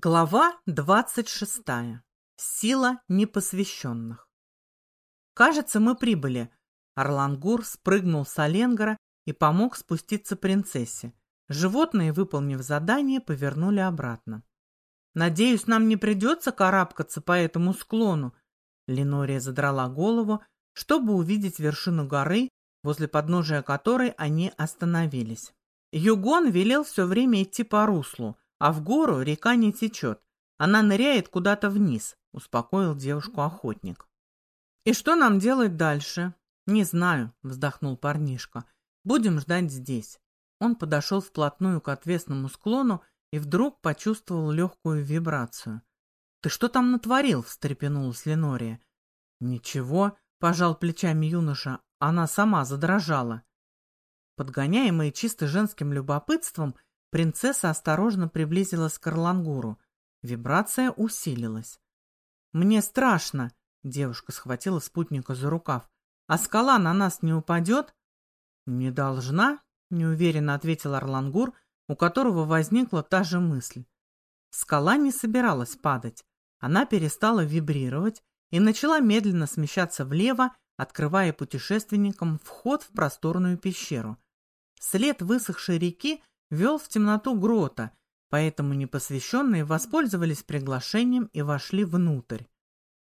Глава двадцать шестая. Сила непосвященных. «Кажется, мы прибыли». Орлангур спрыгнул с Оленгора и помог спуститься принцессе. Животные, выполнив задание, повернули обратно. «Надеюсь, нам не придется карабкаться по этому склону». Ленория задрала голову, чтобы увидеть вершину горы, возле подножия которой они остановились. Югон велел все время идти по руслу, а в гору река не течет. Она ныряет куда-то вниз, успокоил девушку охотник. И что нам делать дальше? Не знаю, вздохнул парнишка. Будем ждать здесь. Он подошел вплотную к отвесному склону и вдруг почувствовал легкую вибрацию. «Ты что там натворил?» — встрепенулась Ленория. «Ничего», — пожал плечами юноша, — она сама задрожала. Подгоняемая чисто женским любопытством, Принцесса осторожно приблизилась к Орлангуру. Вибрация усилилась. «Мне страшно!» — девушка схватила спутника за рукав. «А скала на нас не упадет?» «Не должна», — неуверенно ответил Орлангур, у которого возникла та же мысль. Скала не собиралась падать. Она перестала вибрировать и начала медленно смещаться влево, открывая путешественникам вход в просторную пещеру. След высохшей реки вел в темноту грота, поэтому непосвященные воспользовались приглашением и вошли внутрь.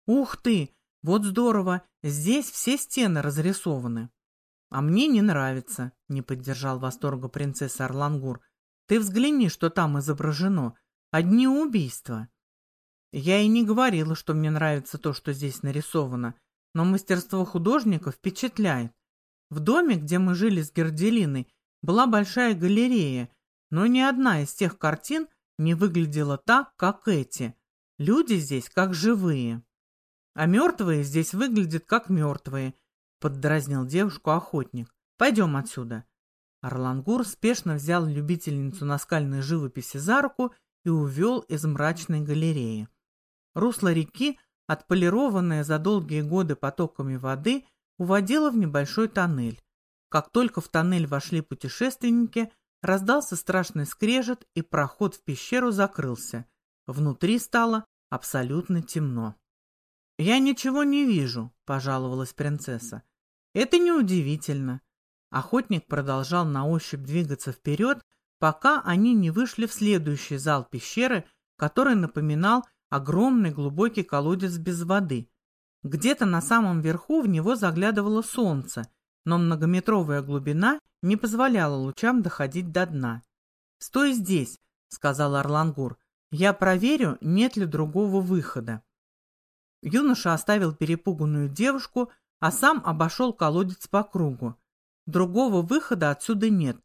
«Ух ты! Вот здорово! Здесь все стены разрисованы!» «А мне не нравится», — не поддержал восторга принцесса Орлангур. «Ты взгляни, что там изображено. Одни убийства». Я и не говорила, что мне нравится то, что здесь нарисовано, но мастерство художника впечатляет. В доме, где мы жили с Герделиной, была большая галерея, но ни одна из тех картин не выглядела так, как эти. Люди здесь как живые. А мертвые здесь выглядят как мертвые, поддразнил девушку охотник. Пойдем отсюда. Орлангур спешно взял любительницу наскальной живописи за руку и увел из мрачной галереи. Русло реки, отполированное за долгие годы потоками воды, уводило в небольшой тоннель. Как только в тоннель вошли путешественники, Раздался страшный скрежет, и проход в пещеру закрылся. Внутри стало абсолютно темно. «Я ничего не вижу», — пожаловалась принцесса. «Это неудивительно». Охотник продолжал на ощупь двигаться вперед, пока они не вышли в следующий зал пещеры, который напоминал огромный глубокий колодец без воды. Где-то на самом верху в него заглядывало солнце, но многометровая глубина не позволяла лучам доходить до дна. «Стой здесь», — сказал Орлангур. «Я проверю, нет ли другого выхода». Юноша оставил перепуганную девушку, а сам обошел колодец по кругу. Другого выхода отсюда нет.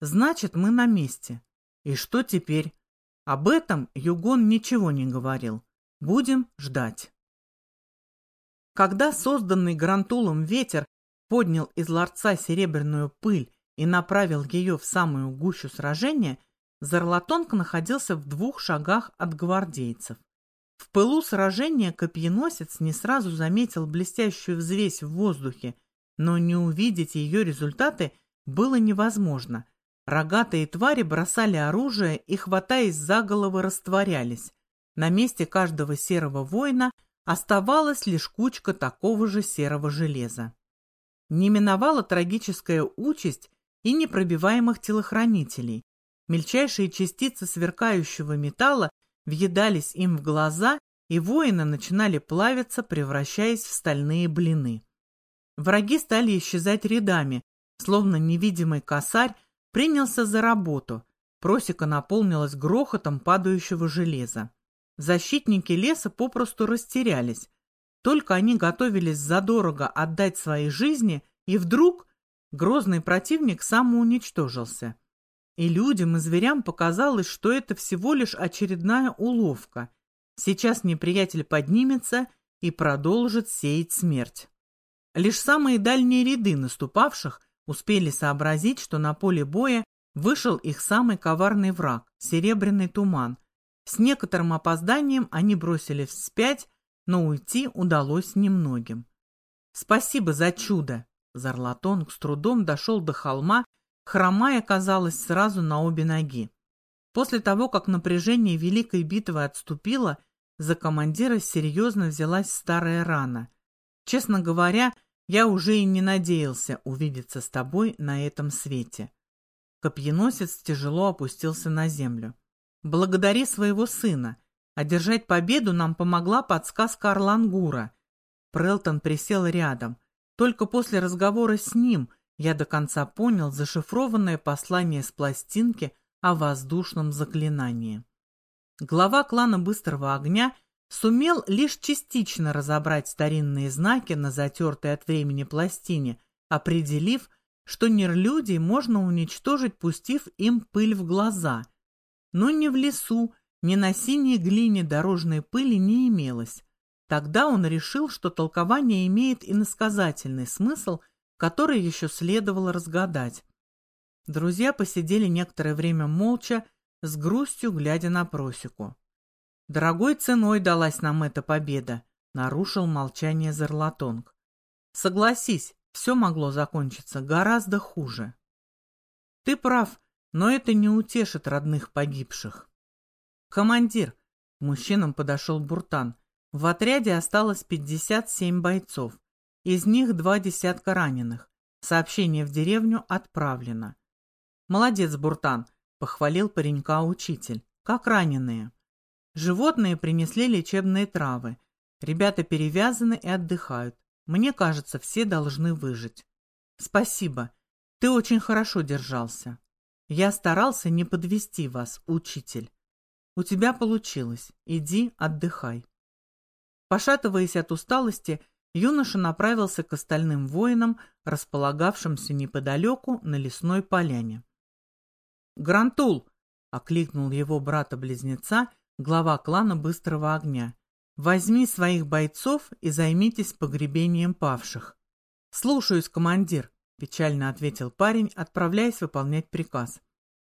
Значит, мы на месте. И что теперь? Об этом Югон ничего не говорил. Будем ждать. Когда созданный Грантулом ветер поднял из ларца серебряную пыль и направил ее в самую гущу сражения, Зарлатонг находился в двух шагах от гвардейцев. В пылу сражения копьеносец не сразу заметил блестящую взвесь в воздухе, но не увидеть ее результаты было невозможно. Рогатые твари бросали оружие и, хватаясь за головы, растворялись. На месте каждого серого воина оставалась лишь кучка такого же серого железа. Не миновала трагическая участь и непробиваемых телохранителей. Мельчайшие частицы сверкающего металла въедались им в глаза, и воины начинали плавиться, превращаясь в стальные блины. Враги стали исчезать рядами, словно невидимый косарь принялся за работу. Просека наполнилась грохотом падающего железа. Защитники леса попросту растерялись. Только они готовились задорого отдать свои жизни, и вдруг Грозный противник самоуничтожился. И людям, и зверям показалось, что это всего лишь очередная уловка. Сейчас неприятель поднимется и продолжит сеять смерть. Лишь самые дальние ряды наступавших успели сообразить, что на поле боя вышел их самый коварный враг – серебряный туман. С некоторым опозданием они бросились вспять, но уйти удалось немногим. «Спасибо за чудо!» Зарлатонг с трудом дошел до холма, хромая, казалось, сразу на обе ноги. После того, как напряжение Великой битвы отступило, за командира серьезно взялась старая рана. Честно говоря, я уже и не надеялся увидеться с тобой на этом свете. Копьеносец тяжело опустился на землю. Благодари своего сына. Одержать победу нам помогла подсказка Орлангура. Прелтон присел рядом. Только после разговора с ним я до конца понял зашифрованное послание с пластинки о воздушном заклинании. Глава клана Быстрого Огня сумел лишь частично разобрать старинные знаки на затертой от времени пластине, определив, что нерлюдей можно уничтожить, пустив им пыль в глаза. Но ни в лесу, ни на синей глине дорожной пыли не имелось. Тогда он решил, что толкование имеет иносказательный смысл, который еще следовало разгадать. Друзья посидели некоторое время молча, с грустью глядя на просеку. «Дорогой ценой далась нам эта победа», — нарушил молчание Зарлатонг. «Согласись, все могло закончиться гораздо хуже». «Ты прав, но это не утешит родных погибших». «Командир», — к мужчинам подошел Буртан, — «в отряде осталось 57 бойцов, из них два десятка раненых. Сообщение в деревню отправлено». «Молодец, Буртан», — похвалил паренька учитель. «Как раненые?» Животные принесли лечебные травы. Ребята перевязаны и отдыхают. Мне кажется, все должны выжить. Спасибо. Ты очень хорошо держался. Я старался не подвести вас, учитель. У тебя получилось. Иди, отдыхай. Пошатываясь от усталости, юноша направился к остальным воинам, располагавшимся неподалеку на лесной поляне. «Грантул!» — окликнул его брата-близнеца, глава клана Быстрого Огня. «Возьми своих бойцов и займитесь погребением павших». «Слушаюсь, командир», — печально ответил парень, отправляясь выполнять приказ.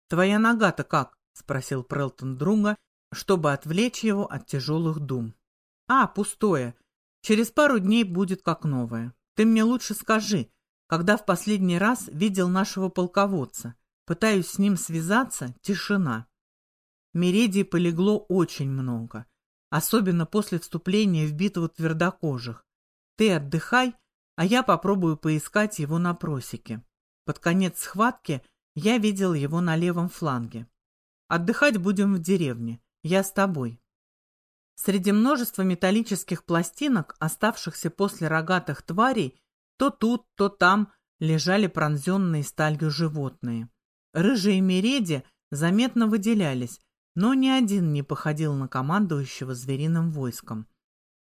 «Твоя нога-то как?» — спросил Прелтон друга, чтобы отвлечь его от тяжелых дум. «А, пустое. Через пару дней будет как новое. Ты мне лучше скажи, когда в последний раз видел нашего полководца. Пытаюсь с ним связаться, тишина. Мередии полегло очень много, особенно после вступления в битву твердокожих. Ты отдыхай, а я попробую поискать его на просеке. Под конец схватки я видел его на левом фланге. Отдыхать будем в деревне. Я с тобой. Среди множества металлических пластинок, оставшихся после рогатых тварей, то тут, то там лежали пронзенные сталью животные. Рыжие мереди заметно выделялись, но ни один не походил на командующего звериным войском.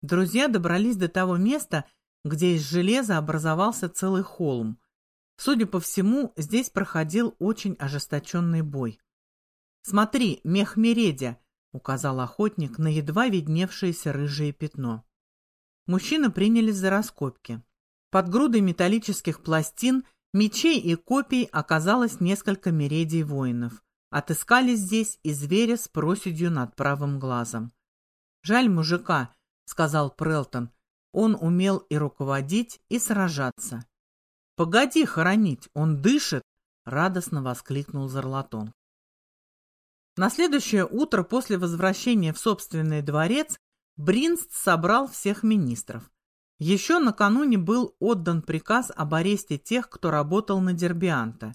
Друзья добрались до того места, где из железа образовался целый холм. Судя по всему, здесь проходил очень ожесточенный бой. «Смотри, мех Мередя!» — указал охотник на едва видневшееся рыжее пятно. Мужчины принялись за раскопки. Под грудой металлических пластин Мечей и копий оказалось несколько мередий воинов. Отыскали здесь и зверя с проседью над правым глазом. «Жаль мужика», — сказал Прелтон. «Он умел и руководить, и сражаться». «Погоди хоронить, он дышит!» — радостно воскликнул Зарлатон. На следующее утро после возвращения в собственный дворец Бринст собрал всех министров. Еще накануне был отдан приказ об аресте тех, кто работал на Дербианта.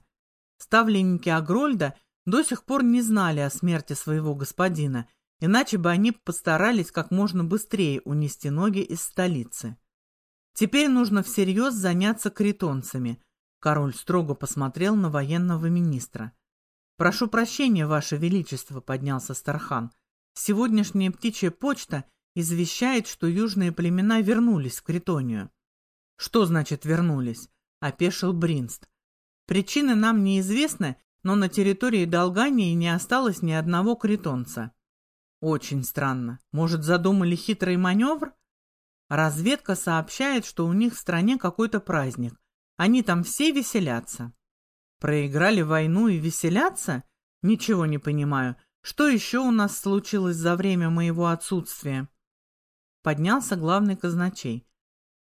Ставленники Агрольда до сих пор не знали о смерти своего господина, иначе бы они постарались как можно быстрее унести ноги из столицы. Теперь нужно всерьез заняться критонцами. Король строго посмотрел на военного министра. «Прошу прощения, Ваше Величество», — поднялся Стархан. «Сегодняшняя птичья почта — извещает, что южные племена вернулись в Критонию. Что значит вернулись? Опешил Бринст. Причины нам неизвестны, но на территории Долгании не осталось ни одного критонца. Очень странно. Может, задумали хитрый маневр? Разведка сообщает, что у них в стране какой-то праздник. Они там все веселятся. Проиграли войну и веселятся? Ничего не понимаю. Что еще у нас случилось за время моего отсутствия? поднялся главный казначей.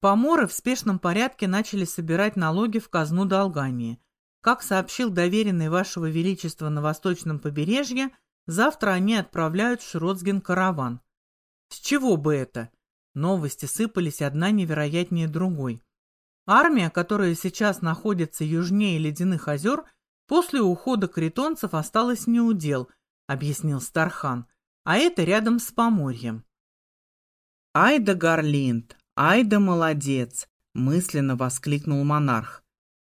Поморы в спешном порядке начали собирать налоги в казну Долгании. Как сообщил доверенный Вашего Величества на восточном побережье, Завтра они отправляют в Шротсген караван. С чего бы это? Новости сыпались одна невероятнее другой. Армия, которая сейчас находится южнее Ледяных озер, после ухода критонцев осталась неудел, объяснил Стархан, а это рядом с Поморьем. «Ай да Гарлинд, ай да молодец!» — мысленно воскликнул монарх.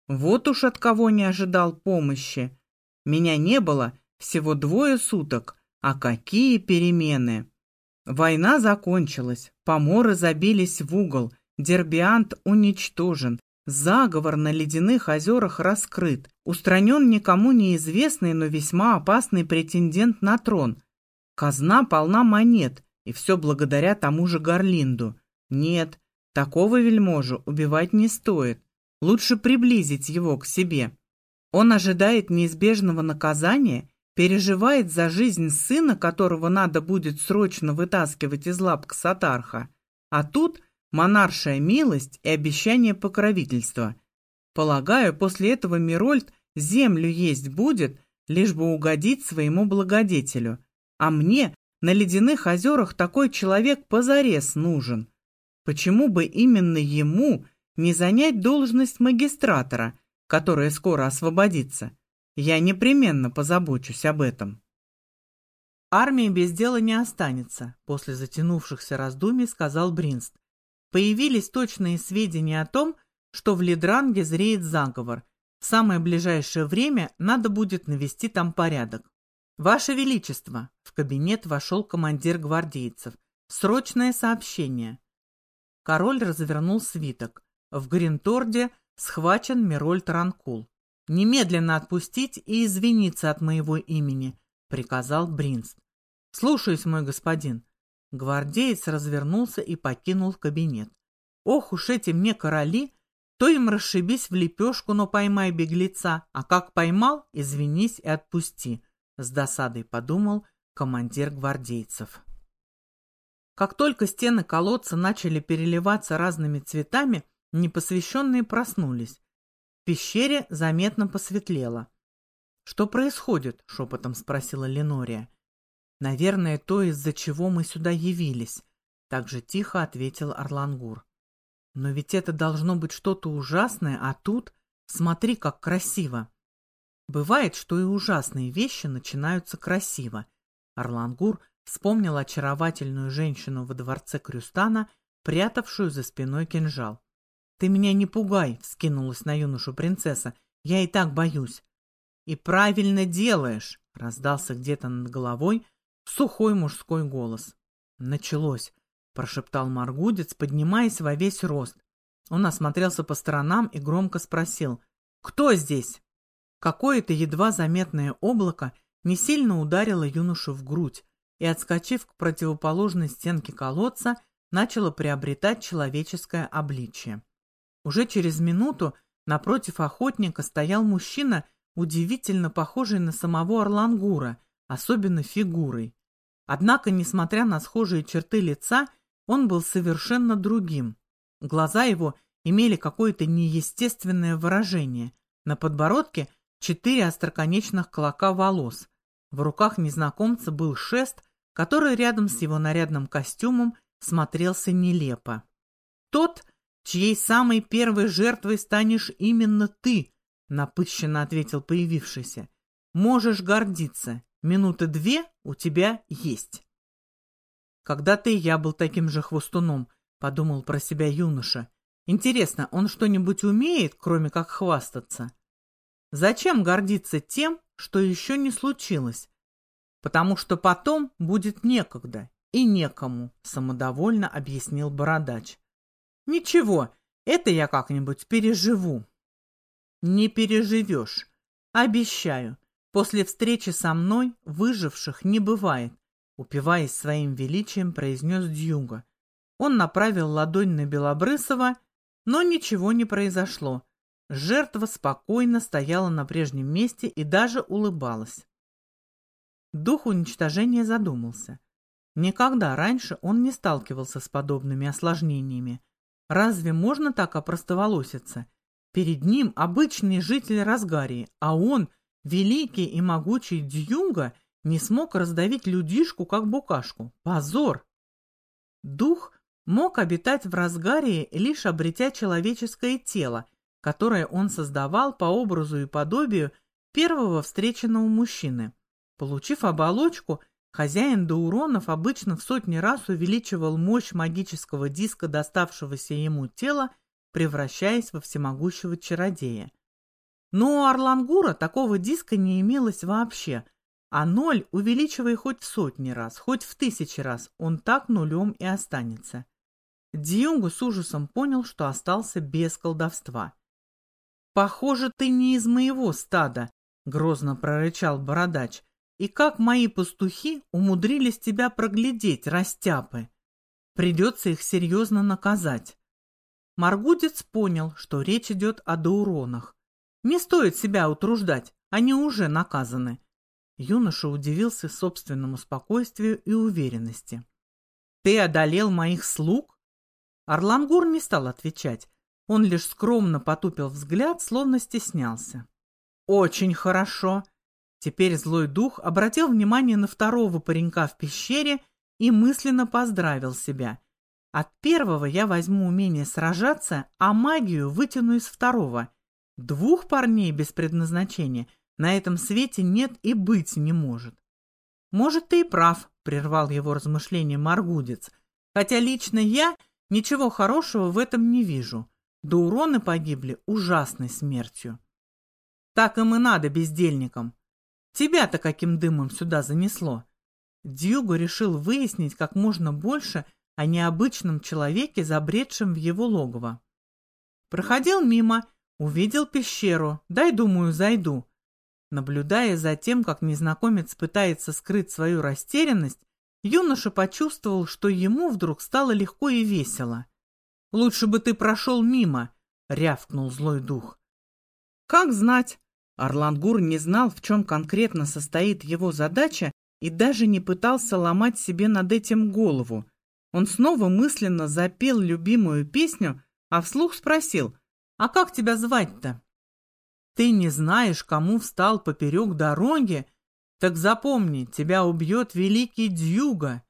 «Вот уж от кого не ожидал помощи. Меня не было всего двое суток, а какие перемены!» Война закончилась, поморы забились в угол, Дербиант уничтожен, заговор на ледяных озерах раскрыт, устранен никому неизвестный, но весьма опасный претендент на трон. Казна полна монет, и все благодаря тому же Гарлинду. Нет, такого вельможу убивать не стоит. Лучше приблизить его к себе. Он ожидает неизбежного наказания, переживает за жизнь сына, которого надо будет срочно вытаскивать из лап Ксатарха. А тут монаршая милость и обещание покровительства. Полагаю, после этого Мирольд землю есть будет, лишь бы угодить своему благодетелю. А мне на ледяных озерах такой человек позарез нужен. Почему бы именно ему не занять должность магистратора, которая скоро освободится? Я непременно позабочусь об этом. Армия без дела не останется, после затянувшихся раздумий сказал Бринст. Появились точные сведения о том, что в Лидранге зреет заговор. В самое ближайшее время надо будет навести там порядок. «Ваше Величество!» – в кабинет вошел командир гвардейцев. «Срочное сообщение!» Король развернул свиток. В Гринторде схвачен Мироль Таранкул. «Немедленно отпустить и извиниться от моего имени», — приказал Бринст. «Слушаюсь, мой господин», Гвардеец развернулся и покинул кабинет. Ох уж эти мне короли! То им расшибись в лепешку, но поймай беглеца, а как поймал, извинись и отпусти. С досадой подумал командир гвардейцев. Как только стены колодца начали переливаться разными цветами, непосвященные проснулись. В пещере заметно посветлело. «Что происходит?» — шепотом спросила Ленория. Наверное, то, из-за чего мы сюда явились, так же тихо ответил Орлангур. Но ведь это должно быть что-то ужасное, а тут смотри, как красиво. Бывает, что и ужасные вещи начинаются красиво. Орлангур вспомнил очаровательную женщину во дворце Крюстана, прятавшую за спиной кинжал. «Ты меня не пугай!» — вскинулась на юношу принцесса. «Я и так боюсь». «И правильно делаешь!» — раздался где-то над головой Сухой мужской голос. «Началось», — прошептал Маргудец, поднимаясь во весь рост. Он осмотрелся по сторонам и громко спросил «Кто здесь?». Какое-то едва заметное облако не сильно ударило юношу в грудь и, отскочив к противоположной стенке колодца, начало приобретать человеческое обличие. Уже через минуту напротив охотника стоял мужчина, удивительно похожий на самого Орлангура — особенно фигурой. Однако, несмотря на схожие черты лица, он был совершенно другим. Глаза его имели какое-то неестественное выражение. На подбородке четыре остроконечных клока волос. В руках незнакомца был шест, который рядом с его нарядным костюмом смотрелся нелепо. «Тот, чьей самой первой жертвой станешь именно ты», напыщенно ответил появившийся. «Можешь гордиться. Минуты две у тебя есть. Когда-то и я был таким же хвостуном, подумал про себя юноша. Интересно, он что-нибудь умеет, кроме как хвастаться? Зачем гордиться тем, что еще не случилось? Потому что потом будет некогда и некому, самодовольно объяснил бородач. Ничего, это я как-нибудь переживу. Не переживешь, обещаю. После встречи со мной выживших не бывает, упиваясь своим величием, произнес Дьюга. Он направил ладонь на Белобрысова, но ничего не произошло. Жертва спокойно стояла на прежнем месте и даже улыбалась. Дух уничтожения задумался. Никогда раньше он не сталкивался с подобными осложнениями. Разве можно так опростоволоситься? Перед ним обычный житель Разгарии, а он — Великий и могучий Дьюга не смог раздавить людишку, как букашку. Позор! Дух мог обитать в разгаре, лишь обретя человеческое тело, которое он создавал по образу и подобию первого встреченного мужчины. Получив оболочку, хозяин Дауронов обычно в сотни раз увеличивал мощь магического диска доставшегося ему тела, превращаясь во всемогущего чародея. Но у Орлангура такого диска не имелось вообще, а ноль, увеличивая хоть в сотни раз, хоть в тысячи раз, он так нулем и останется. Дьюнгу с ужасом понял, что остался без колдовства. «Похоже, ты не из моего стада», — грозно прорычал бородач. «И как мои пастухи умудрились тебя проглядеть, растяпы? Придется их серьезно наказать». Маргудец понял, что речь идет о дауронах. Не стоит себя утруждать, они уже наказаны. Юноша удивился собственному спокойствию и уверенности. «Ты одолел моих слуг?» Орлангур не стал отвечать. Он лишь скромно потупил взгляд, словно стеснялся. «Очень хорошо!» Теперь злой дух обратил внимание на второго паренька в пещере и мысленно поздравил себя. От первого я возьму умение сражаться, а магию вытяну из второго. Двух парней без предназначения на этом свете нет и быть не может. «Может, ты и прав», — прервал его размышление Маргудец, «хотя лично я ничего хорошего в этом не вижу. Да уроны погибли ужасной смертью». «Так им и надо, бездельникам. Тебя-то каким дымом сюда занесло?» Дьюго решил выяснить как можно больше о необычном человеке, забредшем в его логово. Проходил мимо, увидел пещеру, дай, думаю, зайду. Наблюдая за тем, как незнакомец пытается скрыть свою растерянность, юноша почувствовал, что ему вдруг стало легко и весело. «Лучше бы ты прошел мимо», — рявкнул злой дух. «Как знать?» Орлангур не знал, в чем конкретно состоит его задача, и даже не пытался ломать себе над этим голову. Он снова мысленно запел любимую песню, а вслух спросил, «А как тебя звать-то?» Ты не знаешь, кому встал поперек дороги? Так запомни, тебя убьет великий Дьюга.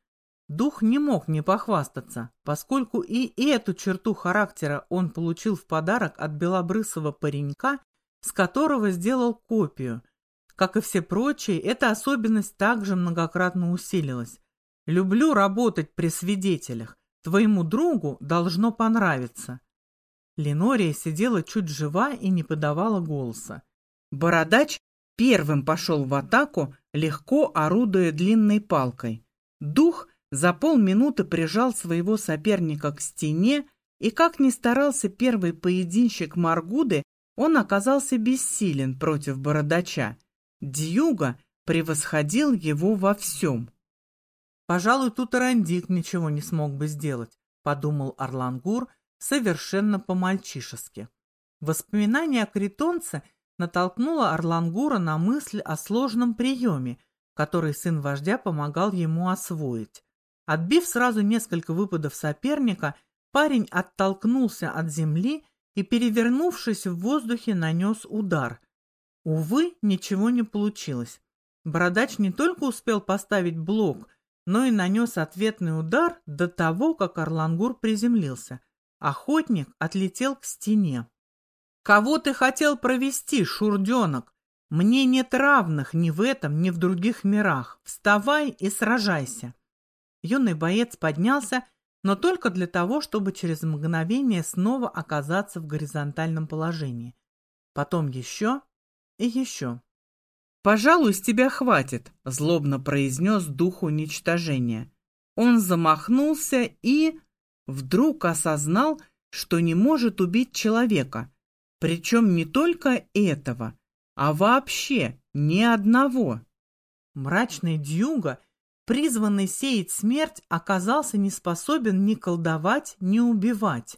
Дух не мог не похвастаться, поскольку и эту черту характера он получил в подарок от белобрысого паренька, с которого сделал копию. Как и все прочие, эта особенность также многократно усилилась. «Люблю работать при свидетелях. Твоему другу должно понравиться». Ленория сидела чуть жива и не подавала голоса. Бородач первым пошел в атаку, легко орудуя длинной палкой. Дух за полминуты прижал своего соперника к стене, и как ни старался первый поединщик Маргуды, он оказался бессилен против бородача. Дьюга превосходил его во всем. «Пожалуй, тут Арандик ничего не смог бы сделать», — подумал Орлангур, совершенно по-мальчишески. Воспоминание о критонце натолкнуло Орлангура на мысль о сложном приеме, который сын вождя помогал ему освоить. Отбив сразу несколько выпадов соперника, парень оттолкнулся от земли и, перевернувшись в воздухе, нанес удар. Увы, ничего не получилось. Бородач не только успел поставить блок, но и нанес ответный удар до того, как Орлангур приземлился – Охотник отлетел к стене. «Кого ты хотел провести, шурденок? Мне нет равных ни в этом, ни в других мирах. Вставай и сражайся!» Юный боец поднялся, но только для того, чтобы через мгновение снова оказаться в горизонтальном положении. Потом еще и еще. «Пожалуй, с тебя хватит», — злобно произнес дух уничтожения. Он замахнулся и вдруг осознал, что не может убить человека, причем не только этого, а вообще ни одного. Мрачный Дьюга, призванный сеять смерть, оказался не способен ни колдовать, ни убивать.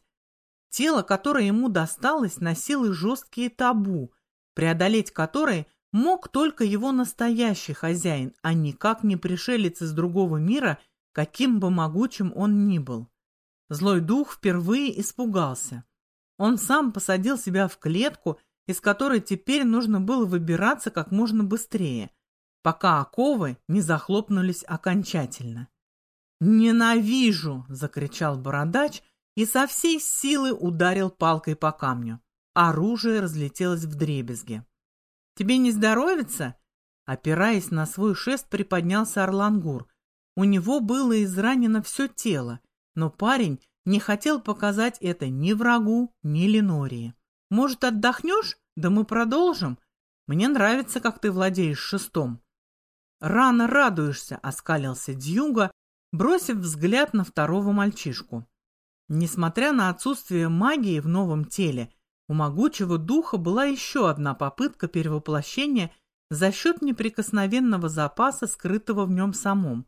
Тело, которое ему досталось, носило жесткие табу, преодолеть которые мог только его настоящий хозяин, а никак не пришелец из другого мира, каким бы могучим он ни был. Злой дух впервые испугался. Он сам посадил себя в клетку, из которой теперь нужно было выбираться как можно быстрее. пока оковы не захлопнулись окончательно. «Ненавижу!» — закричал бородач и со всей силы ударил палкой по камню. Оружие разлетелось в дребезги. «Тебе не здоровится?» Опираясь на свой шест, приподнялся Орлангур. У него было изранено все тело, но парень не хотел показать это ни врагу, ни Ленории. «Может, отдохнешь? Да мы продолжим. Мне нравится, как ты владеешь шестом». «Рано радуешься», — оскалился Дьюга, бросив взгляд на второго мальчишку. Несмотря на отсутствие магии в новом теле, у могучего духа была еще одна попытка перевоплощения за счет неприкосновенного запаса, скрытого в нем самом.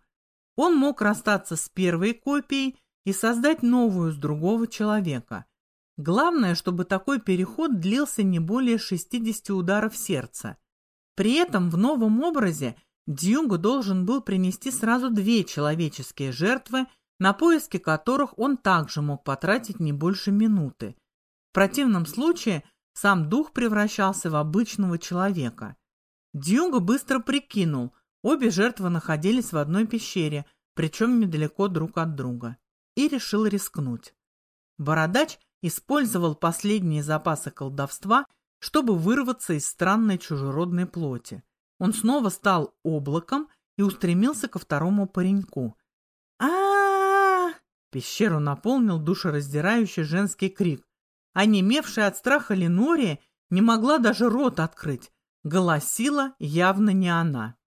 Он мог расстаться с первой копией и создать новую с другого человека. Главное, чтобы такой переход длился не более 60 ударов сердца. При этом в новом образе Дьюнго должен был принести сразу две человеческие жертвы, на поиски которых он также мог потратить не больше минуты. В противном случае сам дух превращался в обычного человека. Дьюго быстро прикинул, обе жертвы находились в одной пещере, причем недалеко друг от друга, и решил рискнуть. Бородач использовал последние запасы колдовства, чтобы вырваться из странной чужеродной плоти. Он снова стал облаком и устремился ко второму пареньку. а, Пещеру наполнил душераздирающий женский крик. Онемевшая от страха Ленория не могла даже рот открыть. Голосила явно не она.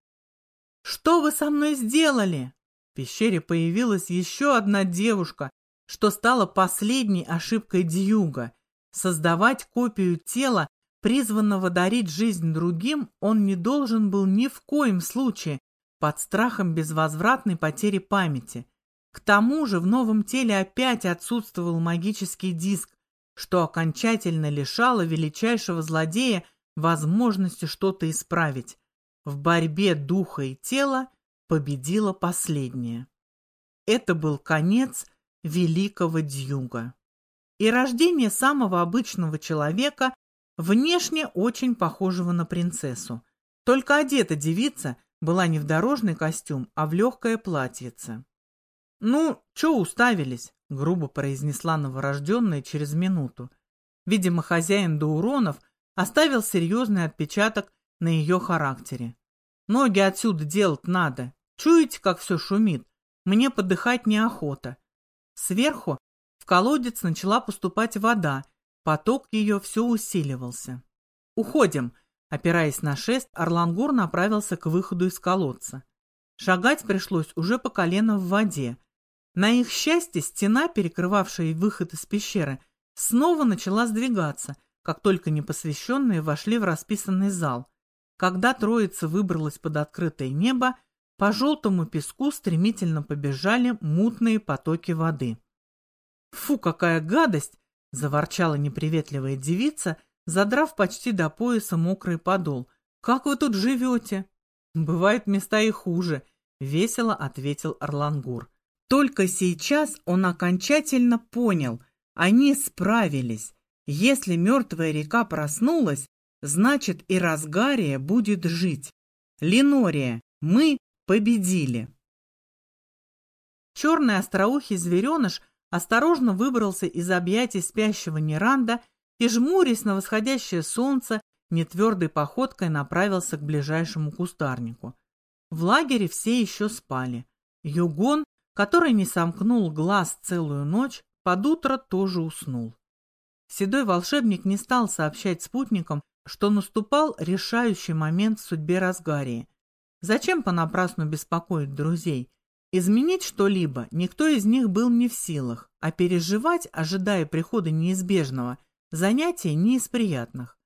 «Что вы со мной сделали?» В пещере появилась еще одна девушка, что стало последней ошибкой Дьюга. Создавать копию тела, призванного дарить жизнь другим, он не должен был ни в коем случае под страхом безвозвратной потери памяти. К тому же в новом теле опять отсутствовал магический диск, что окончательно лишало величайшего злодея возможности что-то исправить. В борьбе духа и тела победила последняя. Это был конец великого Дьюга. И рождение самого обычного человека, внешне очень похожего на принцессу. Только одета девица была не в дорожный костюм, а в легкое платьице. «Ну, чё уставились?» — грубо произнесла новорожденная через минуту. Видимо, хозяин Дауронов оставил серьезный отпечаток на ее характере. «Ноги отсюда делать надо. Чуете, как все шумит? Мне подыхать неохота». Сверху в колодец начала поступать вода, поток ее все усиливался. «Уходим!» Опираясь на шест, Орлангур направился к выходу из колодца. Шагать пришлось уже по колено в воде — на их счастье стена, перекрывавшая выход из пещеры, снова начала сдвигаться, как только непосвященные вошли в расписанный зал. Когда троица выбралась под открытое небо, по желтому песку стремительно побежали мутные потоки воды. «Фу, какая гадость!» — заворчала неприветливая девица, задрав почти до пояса мокрый подол. «Как вы тут живете?» «Бывают места и хуже», — весело ответил Орлангур. Только сейчас он окончательно понял, они справились. Если мертвая река проснулась, значит и Разгария будет жить. Ленория, мы победили. Черный остроухий звереныш осторожно выбрался из объятий спящего Неранда и, жмурясь на восходящее солнце, нетвердой походкой направился к ближайшему кустарнику. В лагере все еще спали. Югон который не сомкнул глаз целую ночь, под утро тоже уснул. Седой волшебник не стал сообщать спутникам, что наступал решающий момент в судьбе Разгарии. Зачем понапрасну беспокоить друзей? Изменить что-либо никто из них был не в силах, а переживать, ожидая прихода неизбежного, занятие не из приятных.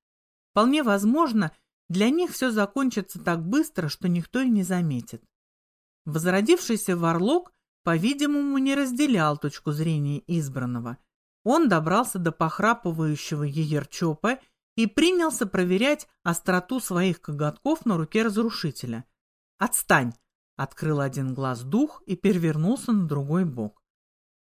Вполне возможно, для них все закончится так быстро, что никто и не заметит. Возродившийся Варлок по-видимому, не разделял точку зрения избранного. Он добрался до похрапывающего Еерчопа и принялся проверять остроту своих коготков на руке разрушителя. «Отстань!» — открыл один глаз дух и перевернулся на другой бок.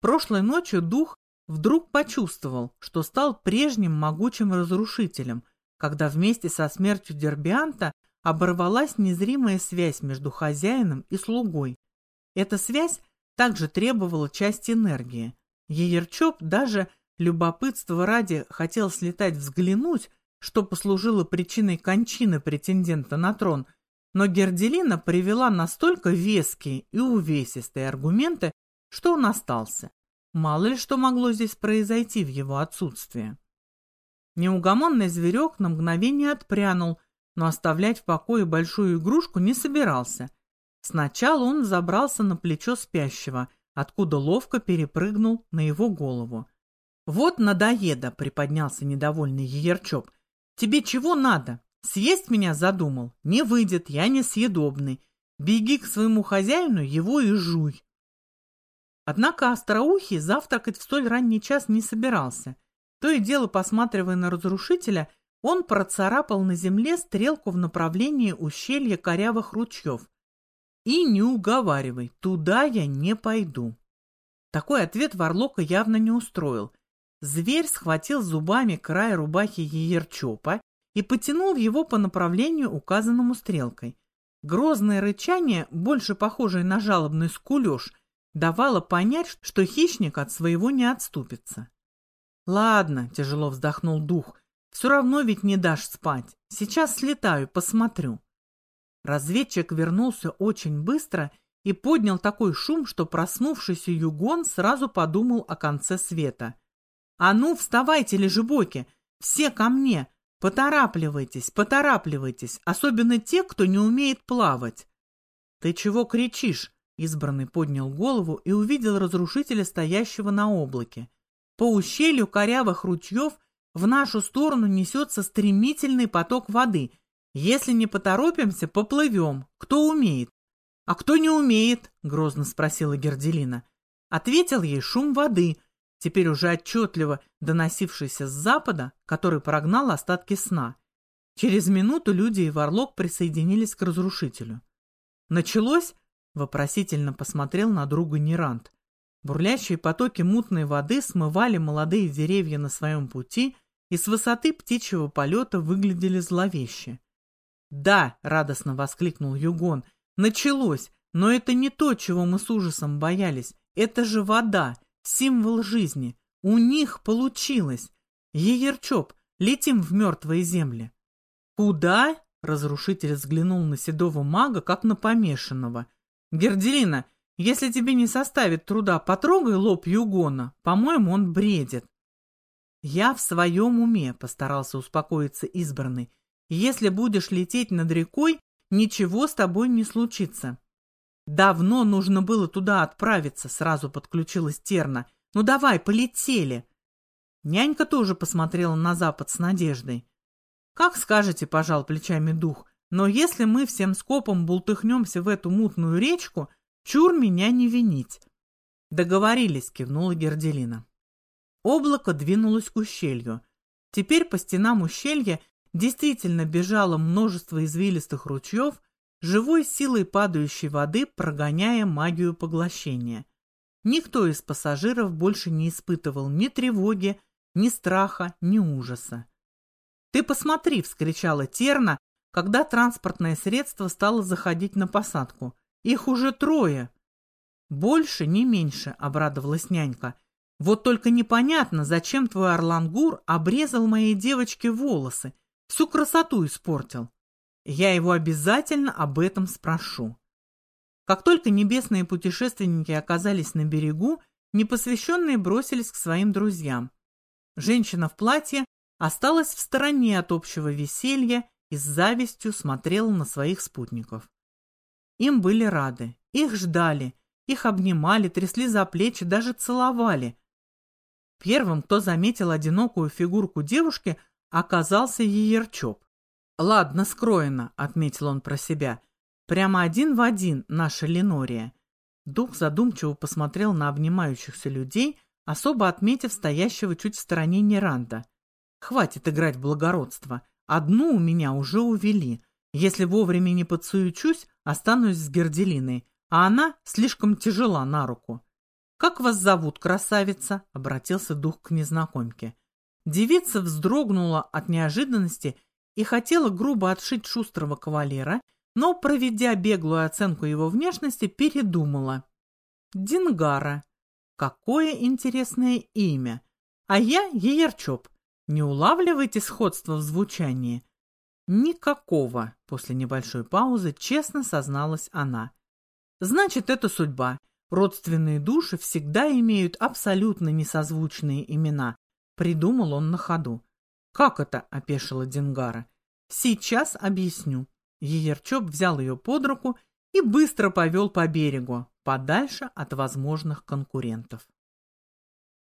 Прошлой ночью дух вдруг почувствовал, что стал прежним могучим разрушителем, когда вместе со смертью Дербианта оборвалась незримая связь между хозяином и слугой. Эта связь также требовала части энергии. Еерчоп даже любопытство ради хотел слетать взглянуть, что послужило причиной кончины претендента на трон, но Герделина привела настолько веские и увесистые аргументы, что он остался. Мало ли что могло здесь произойти в его отсутствие. Неугомонный зверек на мгновение отпрянул, но оставлять в покое большую игрушку не собирался. Сначала он забрался на плечо спящего, откуда ловко перепрыгнул на его голову. «Вот надоеда!» — приподнялся недовольный Еерчоп. «Тебе чего надо? Съесть меня задумал? Не выйдет, я несъедобный. Беги к своему хозяину, его и жуй!» Однако Остроухий завтракать в столь ранний час не собирался. То и дело, посматривая на разрушителя, он процарапал на земле стрелку в направлении ущелья корявых ручьев. «И не уговаривай, туда я не пойду». Такой ответ Варлока явно не устроил. Зверь схватил зубами край рубахи Еерчопа и потянул его по направлению, указанному стрелкой. Грозное рычание, больше похожее на жалобный скулеж, давало понять, что хищник от своего не отступится. «Ладно», — тяжело вздохнул дух, все равно ведь не дашь спать. Сейчас слетаю, посмотрю. Разведчик вернулся очень быстро и поднял такой шум, что проснувшийся Югон сразу подумал о конце света. «А ну, вставайте, лежебоки! Все ко мне! Поторапливайтесь, поторапливайтесь, особенно те, кто не умеет плавать!» «Ты чего кричишь?» Избранный поднял голову и увидел разрушителя, стоящего на облаке. По ущелью корявых ручьев в нашу сторону несется стремительный поток воды. Если не поторопимся, поплывем. Кто умеет? А кто не умеет? Грозно спросила Герделина. Ответил ей шум воды, теперь уже отчетливо доносившийся с запада, который прогнал остатки сна. Через минуту люди и Варлок присоединились к разрушителю. Началось? Вопросительно посмотрел на друга Нерант. Бурлящие потоки мутной воды смывали молодые деревья на своем пути и с высоты птичьего полета выглядели зловеще. «Да!» — радостно воскликнул Югон. «Началось! Но это не то, чего мы с ужасом боялись. Это же вода, символ жизни. У них получилось! Еерчоп, летим в мертвые земли!» «Куда?» — разрушитель взглянул на седого мага, как на помешанного. «Герделина, если тебе не составит труда, потрогай лоб Югона. По-моему, он бредит. «Я в своем уме», — постарался успокоиться избранный. «Если будешь лететь над рекой, ничего с тобой не случится». «Давно нужно было туда отправиться», — сразу подключилась Терна. «Ну давай, полетели». Нянька тоже посмотрела на запад с надеждой. «Как скажете», — пожал плечами дух, «но если мы всем скопом бултыхнемся в эту мутную речку, чур меня не винить». «Договорились», — кивнула Герделина. Облако двинулось к ущелью. Теперь по стенам ущелья действительно бежало множество извилистых ручьев, живой силой падающей воды прогоняя магию поглощения. Никто из пассажиров больше не испытывал ни тревоги, ни страха, ни ужаса. «Ты посмотри!» — вскричала Терна, когда транспортное средство стало заходить на посадку. «Их уже трое!» «Больше, не меньше!» — обрадовалась нянька. Вот только непонятно, зачем твой Орлангур обрезал моей девочке волосы, всю красоту испортил. Я его обязательно об этом спрошу. Как только небесные путешественники оказались на берегу, непосвященные бросились к своим друзьям. Женщина в платье осталась в стороне от общего веселья и с завистью смотрела на своих спутников. Им были рады, их ждали, их обнимали, трясли за плечи, даже целовали, Первым, кто заметил одинокую фигурку девушки, оказался Еерчоп. «Ладно, скроено», — отметил он про себя. «Прямо один в один наша Ленория». Дух задумчиво посмотрел на обнимающихся людей, особо отметив стоящего чуть в стороне Неранда. «Хватит играть в благородство. Одну у меня уже увели. Если вовремя не подсуечусь, останусь с Герделиной, а она слишком тяжела на руку». «Как вас зовут, красавица?» — обратился дух к незнакомке. Девица вздрогнула от неожиданности и хотела грубо отшить шустрого кавалера, но, проведя беглую оценку его внешности, передумала. Дингара. Какое интересное имя. А я Еерчоп. Не улавливаете сходство в звучании? Никакого, после небольшой паузы честно созналась она. Значит, это судьба. Родственные души всегда имеют абсолютно несозвучные имена. Придумал он на ходу. «Как это?» – опешила Дингара. «Сейчас объясню». Еерчоп взял ее под руку и быстро повел по берегу, подальше от возможных конкурентов.